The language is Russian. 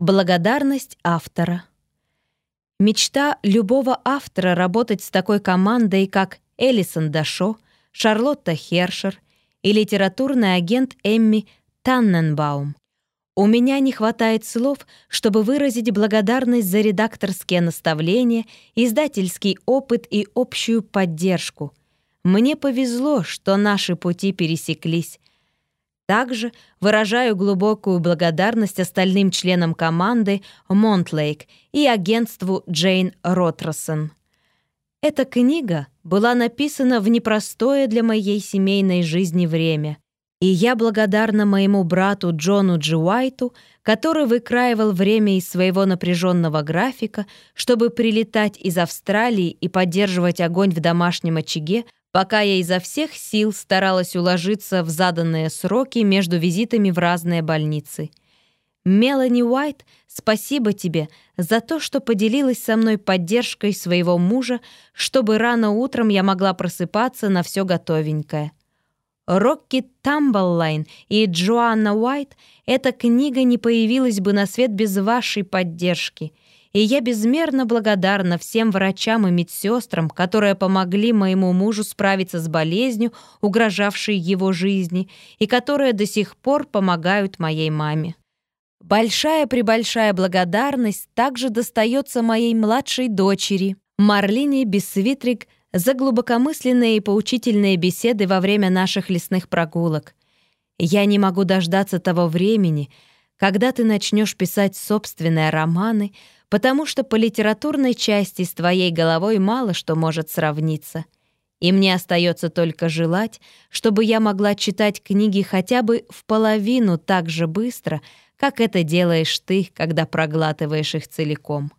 Благодарность автора. Мечта любого автора работать с такой командой, как Элисон Дашо, Шарлотта Хершер и литературный агент Эмми Танненбаум. У меня не хватает слов, чтобы выразить благодарность за редакторские наставления, издательский опыт и общую поддержку. Мне повезло, что наши пути пересеклись. Также выражаю глубокую благодарность остальным членам команды Монтлейк и агентству Джейн Роттерсон. Эта книга была написана в непростое для моей семейной жизни время, и я благодарна моему брату Джону Джи Уайту, который выкраивал время из своего напряженного графика, чтобы прилетать из Австралии и поддерживать огонь в домашнем очаге, пока я изо всех сил старалась уложиться в заданные сроки между визитами в разные больницы. Мелани Уайт, спасибо тебе за то, что поделилась со мной поддержкой своего мужа, чтобы рано утром я могла просыпаться на все готовенькое. Рокки Тамбллайн и Джоанна Уайт, эта книга не появилась бы на свет без вашей поддержки — и я безмерно благодарна всем врачам и медсестрам, которые помогли моему мужу справиться с болезнью, угрожавшей его жизни, и которые до сих пор помогают моей маме. Большая-пребольшая благодарность также достается моей младшей дочери, Марлине Бессвитрик, за глубокомысленные и поучительные беседы во время наших лесных прогулок. Я не могу дождаться того времени, когда ты начнешь писать собственные романы, потому что по литературной части с твоей головой мало что может сравниться. И мне остается только желать, чтобы я могла читать книги хотя бы в половину так же быстро, как это делаешь ты, когда проглатываешь их целиком.